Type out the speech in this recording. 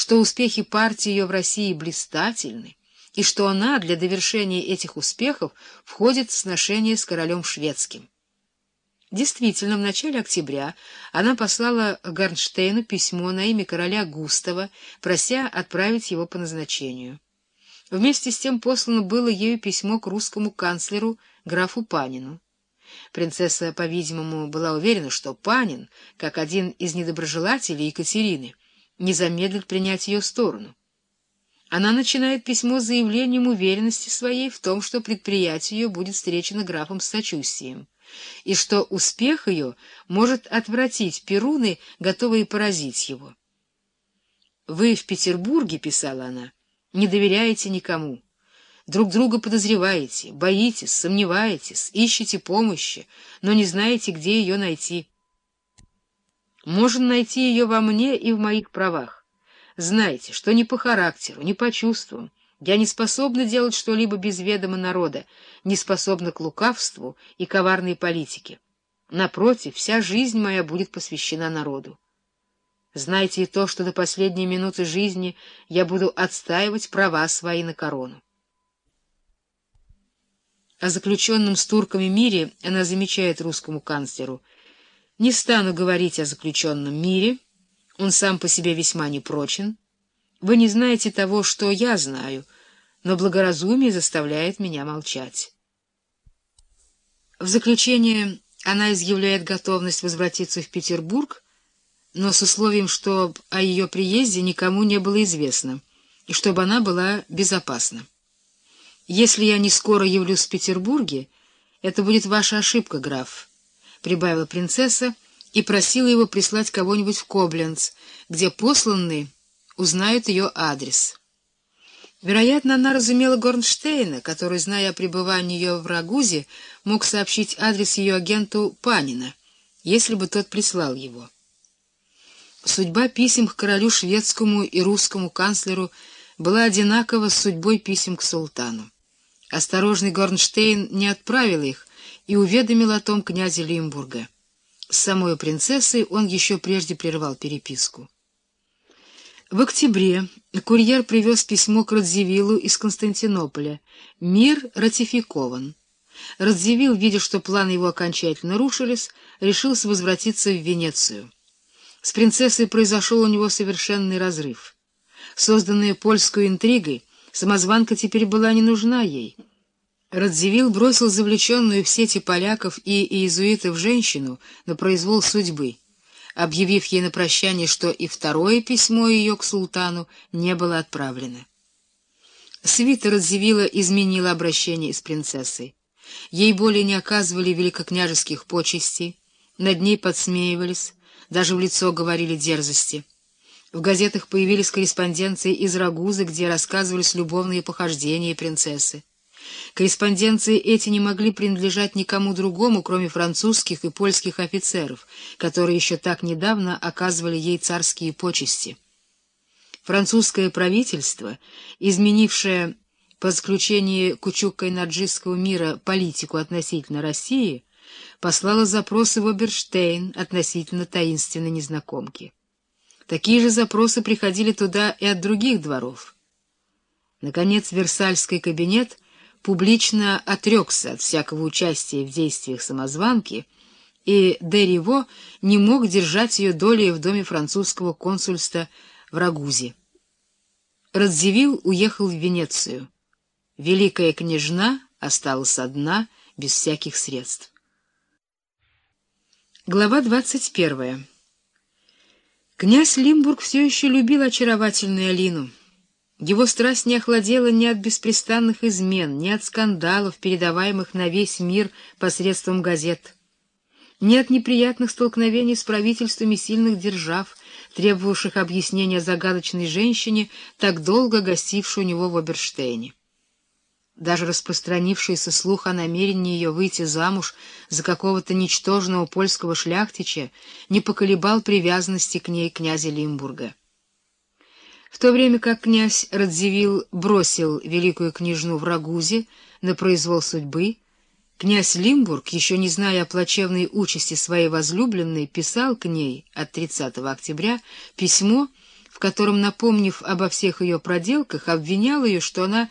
что успехи партии ее в России блистательны, и что она для довершения этих успехов входит в сношение с королем шведским. Действительно, в начале октября она послала Гарнштейну письмо на имя короля Густава, прося отправить его по назначению. Вместе с тем послано было ею письмо к русскому канцлеру графу Панину. Принцесса, по-видимому, была уверена, что Панин, как один из недоброжелателей Екатерины, не замедлит принять ее сторону. Она начинает письмо с заявлением уверенности своей в том, что предприятие ее будет встречено графом с сочувствием и что успех ее может отвратить Перуны, готовые поразить его. «Вы в Петербурге, — писала она, — не доверяете никому, друг друга подозреваете, боитесь, сомневаетесь, ищете помощи, но не знаете, где ее найти. Можно найти ее во мне и в моих правах. Знайте, что ни по характеру, ни по чувствам, я не способна делать что-либо без ведома народа, не способна к лукавству и коварной политике. Напротив, вся жизнь моя будет посвящена народу. Знайте и то, что до последней минуты жизни я буду отстаивать права свои на корону. О заключенном с турками мире она замечает русскому канцлеру. «Не стану говорить о заключенном мире, он сам по себе весьма непрочен, вы не знаете того, что я знаю, но благоразумие заставляет меня молчать. В заключение она изъявляет готовность возвратиться в Петербург, но с условием, что о ее приезде никому не было известно, и чтобы она была безопасна. «Если я не скоро явлюсь в Петербурге, это будет ваша ошибка, граф», — прибавила принцесса и просила его прислать кого-нибудь в Кобленц, где посланный узнают ее адрес. Вероятно, она разумела Горнштейна, который, зная о пребывании ее в Рагузе, мог сообщить адрес ее агенту Панина, если бы тот прислал его. Судьба писем к королю шведскому и русскому канцлеру была одинакова с судьбой писем к султану. Осторожный Горнштейн не отправил их и уведомил о том князя Лимбурга. С самой принцессой он еще прежде прервал переписку. В октябре курьер привез письмо к Радзивиллу из Константинополя. Мир ратификован. Радзивилл, видя, что планы его окончательно рушились, решился возвратиться в Венецию. С принцессой произошел у него совершенный разрыв. Созданная польской интригой, самозванка теперь была не нужна ей. Радзивилл бросил завлеченную в сети поляков и иезуитов женщину на произвол судьбы — объявив ей на прощание, что и второе письмо ее к султану не было отправлено. Свита Радзивилла изменила обращение с принцессой. Ей более не оказывали великокняжеских почестей, над ней подсмеивались, даже в лицо говорили дерзости. В газетах появились корреспонденции из Рагузы, где рассказывались любовные похождения принцессы. Корреспонденции эти не могли принадлежать никому другому, кроме французских и польских офицеров, которые еще так недавно оказывали ей царские почести. Французское правительство, изменившее по заключении Кучук-Кайнаджистского мира политику относительно России, послало запросы в Оберштейн относительно таинственной незнакомки. Такие же запросы приходили туда и от других дворов. Наконец, Версальский кабинет — публично отрекся от всякого участия в действиях самозванки, и Дерево не мог держать ее долей в доме французского консульства в Рагузе. Радзивилл уехал в Венецию. Великая княжна осталась одна, без всяких средств. Глава двадцать первая. Князь Лимбург все еще любил очаровательную Алину. Его страсть не охладела ни от беспрестанных измен, ни от скандалов, передаваемых на весь мир посредством газет, ни от неприятных столкновений с правительствами сильных держав, требовавших объяснения загадочной женщине, так долго гостившей у него в Оберштейне. Даже распространившийся слух о намерении ее выйти замуж за какого-то ничтожного польского шляхтича не поколебал привязанности к ней князя Лимбурга. В то время как князь Радзивилл бросил великую княжну в Рагузе на произвол судьбы, князь Лимбург, еще не зная о плачевной участи своей возлюбленной, писал к ней от 30 октября письмо, в котором, напомнив обо всех ее проделках, обвинял ее, что она